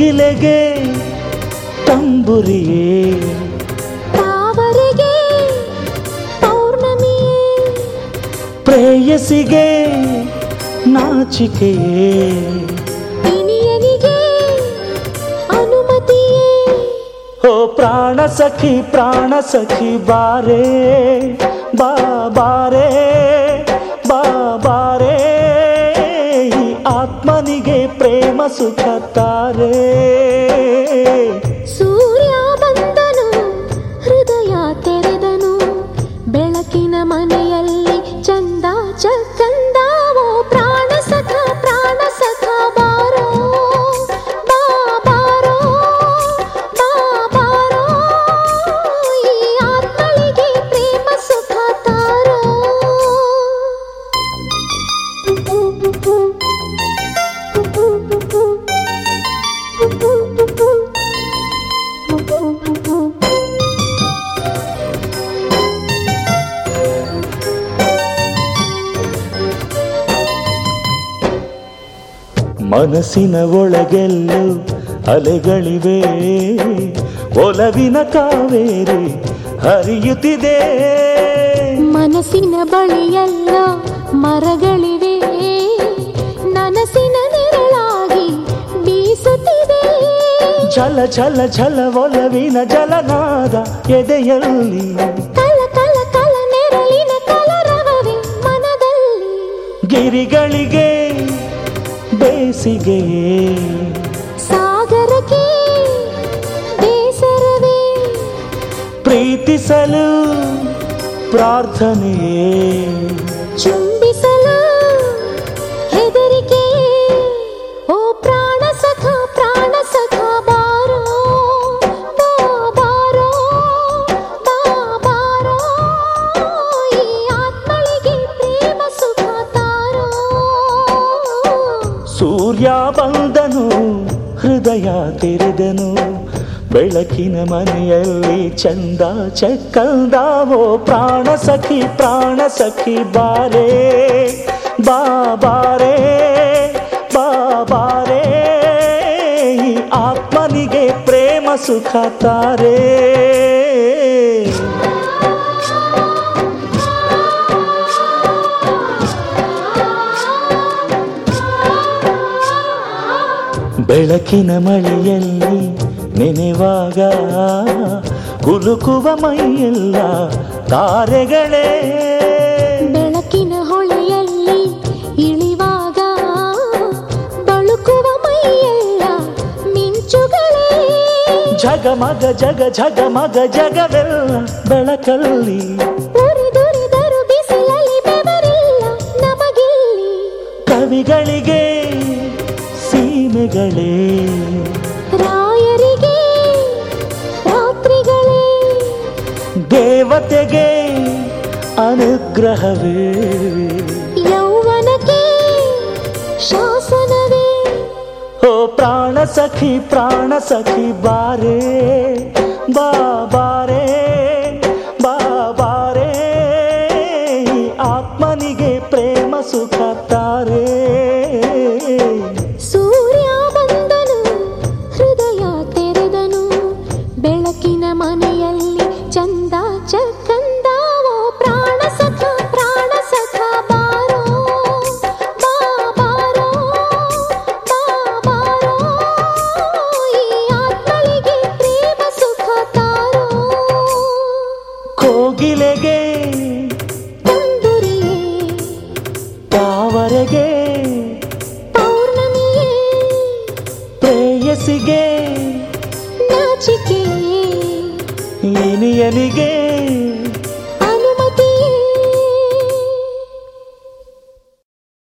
ಕೋಗಿಲೆಗೆ ತಂಬುರಿಯೇ? ತಾವರಿಗೆ ಪೌರ್ಣಮಿಯೇ? ಪ್ರೇಯಸಿಗೆ ನಾಚಿಕೆಯೇ? ಇನಿಯನಿಗೆ ಅನುಮತಿಯೇ? ಓ ಪ್ರಾಣ ಸಖಿ ಪ್ರಾಣ ಸಖಿ ಬಾರೆ ಬಾ ಬಾರೆ. ಪ್ರೇಮ ಮನಸ್ಸಿನ ಒಳಗೆಲ್ಲೂ ಅಲೆಗಳಿವೆ. ಒಲವಿನ ಕಾವೇರಿ ಹರಿಯುತ್ತಿದೆ. ಮನಸ್ಸಿನ ಬಳಿಯೆಲ್ಲ ಮರಗಳಿವೆ. ನನಸಿನ ನೆರಳಾಗಿ ಬೀಸುತ್ತಿದೆ. ಛಲ ಛಲ ಛಲ ಒಲವಿನ ಜಲನಾದ ಎದೆಯಲ್ಲಿ. ಕಲ ಕಲ ಕಲ ನೆರಳಿನ ಕಲರವವೇ ಮನದಲ್ಲಿ. ಗಿರಿಗಳಿಗೆ ಬೇಸಿಗೆಯೇ ಸಾಗರಕ್ಕೆ ಬೇಸರವೇ ಪ್ರೀತಿಸಲು ಪ್ರಾರ್ಥನೆಯೇ ತೆರೆದನು ಬೆಳಕಿನ ಮನೆಯಲ್ಲಿ ಚಂದ ಚಕ್ಕಂದಾವೋ ಪ್ರಾಣ ಸಖಿ ಪ್ರಾಣ ಸಖಿ ಬಾರೆ ಬಾರೆ, ಬಾ ಬಾರೆ. ಈ ಆತ್ಮನಿಗೆ ಪ್ರೇಮ ಸುಖ ತಾರೆ. ಬೆಳಕಿನ ಮಳೆಯಲ್ಲಿ ನೆನೆವಾಗ ಕುಲುಕುವ ಮೈಯೆಲ್ಲ ತಾರೆಗಳೇ. ಬೆಳಕಿನ ಹೊಳೆಯಲ್ಲಿ ಇಳಿವಾಗ ಬಳುಕುವ ಮೈಯೆಲ್ಲ ಮಿಂಚುಗಳೇ. ಜಗಮಗ ಜಗ ಜಗಮಗ ಜಗವೆಲ್ಲ ಬೆಳಕಲ್ಲಿ. ಕವಿಗಳಿಗೆ ಸೀಮೆಗಳೇ ರಾಯರಿಗೆ ರಾತ್ರಿಗಳೇ. ದೇವತೆಗೆ ಅನುಗ್ರಹವೇ. ಯೌವನಕ್ಕೆ ಶಾಸನವೇ. ಓ ಪ್ರಾಣ ಸಖಿ ಪ್ರಾಣ ಸಖಿ ಬಾರೆ ಬಾ ಬಾರೆ ಬಾ ಬಾರೆ. ಈ ಆತ್ಮನಿಗೆ ಪ್ರೇಮ ಸುಖ ತಾರೆ. ಮನೆಯಲ್ಲಿ ಚಂದ ಚಕ್ಕಂದಾವೋ ಪ್ರಾಣ ಸಖ ಪ್ರಾಣ ಸಖ ಬಾರೋ? ಬಾ ಬಾರೋ? ಬಾ ಬಾರೋ? ಈ ಆತ್ಮಳಿಗೆ ಪ್ರೇಮ ಸುಖ ತಾರೋ? ಕೋಗಿಲೆಗೆ ತಂದುರಿಯೇ? ತಾವರೆಗೆ ಪೌರ್ಣಮಿಯೇ? ಪ್ರೇಯಸಿಗೆ ನಾಚಿಕೆಯೇ? ಇನಿಯನಿಗೆ